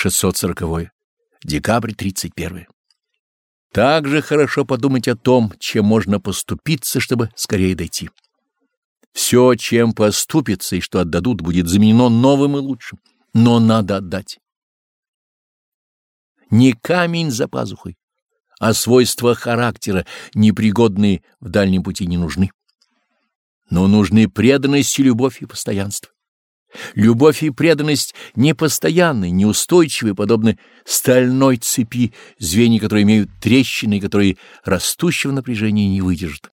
640. Декабрь 31. Также хорошо подумать о том, чем можно поступиться, чтобы скорее дойти. Все, чем поступится и что отдадут, будет заменено новым и лучшим, но надо отдать. Не камень за пазухой, а свойства характера, непригодные в дальнем пути, не нужны. Но нужны преданность и любовь и постоянство. Любовь и преданность непостоянны, неустойчивы, подобны стальной цепи, звенья которой имеют трещины, которые растущего напряжения не выдержат.